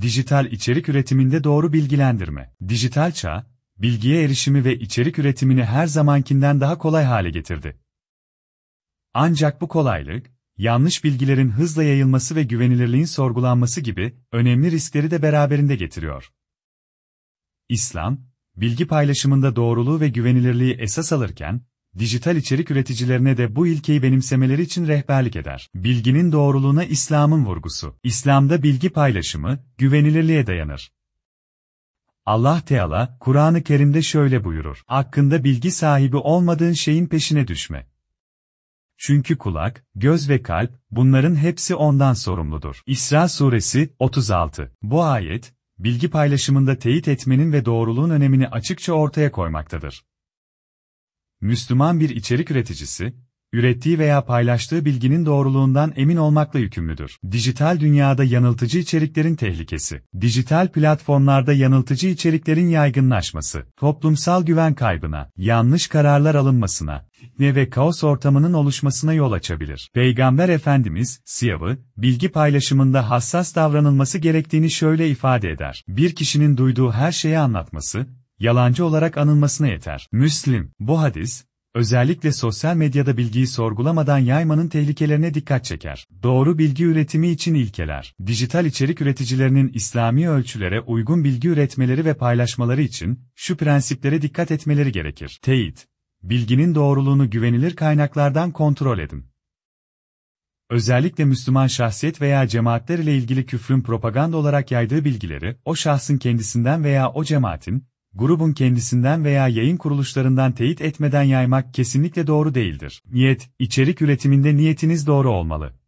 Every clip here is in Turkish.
Dijital içerik üretiminde doğru bilgilendirme. Dijital çağ, bilgiye erişimi ve içerik üretimini her zamankinden daha kolay hale getirdi. Ancak bu kolaylık, yanlış bilgilerin hızla yayılması ve güvenilirliğin sorgulanması gibi önemli riskleri de beraberinde getiriyor. İslam, bilgi paylaşımında doğruluğu ve güvenilirliği esas alırken, dijital içerik üreticilerine de bu ilkeyi benimsemeleri için rehberlik eder. Bilginin doğruluğuna İslam'ın vurgusu. İslam'da bilgi paylaşımı, güvenilirliğe dayanır. Allah Teala, Kur'an-ı Kerim'de şöyle buyurur. Hakkında bilgi sahibi olmadığın şeyin peşine düşme. Çünkü kulak, göz ve kalp, bunların hepsi ondan sorumludur. İsra Suresi 36. Bu ayet, bilgi paylaşımında teyit etmenin ve doğruluğun önemini açıkça ortaya koymaktadır. Müslüman bir içerik üreticisi, ürettiği veya paylaştığı bilginin doğruluğundan emin olmakla yükümlüdür. Dijital dünyada yanıltıcı içeriklerin tehlikesi. Dijital platformlarda yanıltıcı içeriklerin yaygınlaşması, toplumsal güven kaybına, yanlış kararlar alınmasına, ne ve kaos ortamının oluşmasına yol açabilir. Peygamber Efendimiz, siyavı, bilgi paylaşımında hassas davranılması gerektiğini şöyle ifade eder. Bir kişinin duyduğu her şeyi anlatması, yalancı olarak anılmasına yeter. Müslim, bu hadis, özellikle sosyal medyada bilgiyi sorgulamadan yaymanın tehlikelerine dikkat çeker. Doğru bilgi üretimi için ilkeler. Dijital içerik üreticilerinin İslami ölçülere uygun bilgi üretmeleri ve paylaşmaları için şu prensiplere dikkat etmeleri gerekir. Teyit. Bilginin doğruluğunu güvenilir kaynaklardan kontrol edin. Özellikle Müslüman şahsiyet veya cemaatler ile ilgili küfrün propaganda olarak yaydığı bilgileri, o şahsın kendisinden veya o cemaatin, grubun kendisinden veya yayın kuruluşlarından teyit etmeden yaymak kesinlikle doğru değildir. Niyet, içerik üretiminde niyetiniz doğru olmalı.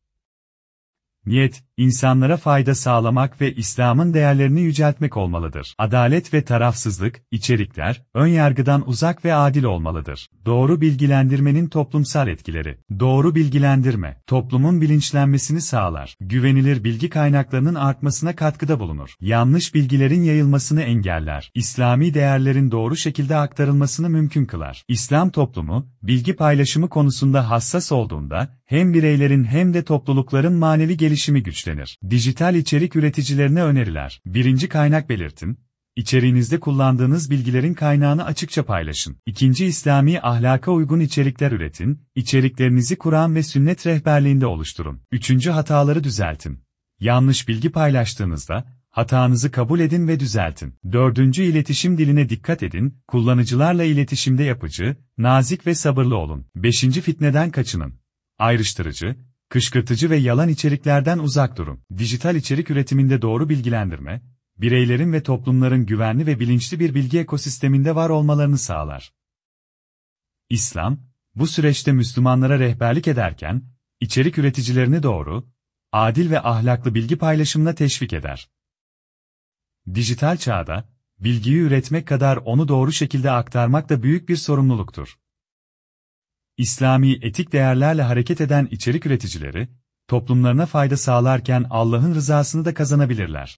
Niyet, insanlara fayda sağlamak ve İslam'ın değerlerini yüceltmek olmalıdır. Adalet ve tarafsızlık, içerikler, ön yargıdan uzak ve adil olmalıdır. Doğru bilgilendirmenin toplumsal etkileri. Doğru bilgilendirme, toplumun bilinçlenmesini sağlar. Güvenilir bilgi kaynaklarının artmasına katkıda bulunur. Yanlış bilgilerin yayılmasını engeller. İslami değerlerin doğru şekilde aktarılmasını mümkün kılar. İslam toplumu, bilgi paylaşımı konusunda hassas olduğunda, hem bireylerin hem de toplulukların manevi gelişimi güçlenir. Dijital içerik üreticilerine öneriler. Birinci kaynak belirtin. İçeriğinizde kullandığınız bilgilerin kaynağını açıkça paylaşın. İkinci İslami ahlaka uygun içerikler üretin, içeriklerinizi Kur'an ve sünnet rehberliğinde oluşturun. Üçüncü hataları düzeltin. Yanlış bilgi paylaştığınızda, hatanızı kabul edin ve düzeltin. Dördüncü iletişim diline dikkat edin, kullanıcılarla iletişimde yapıcı, nazik ve sabırlı olun. Beşinci fitneden kaçının. Ayrıştırıcı, kışkırtıcı ve yalan içeriklerden uzak durun. Dijital içerik üretiminde doğru bilgilendirme, bireylerin ve toplumların güvenli ve bilinçli bir bilgi ekosisteminde var olmalarını sağlar. İslam, bu süreçte Müslümanlara rehberlik ederken, içerik üreticilerini doğru, adil ve ahlaklı bilgi paylaşımına teşvik eder. Dijital çağda, bilgiyi üretmek kadar onu doğru şekilde aktarmak da büyük bir sorumluluktur. İslami etik değerlerle hareket eden içerik üreticileri, toplumlarına fayda sağlarken Allah'ın rızasını da kazanabilirler.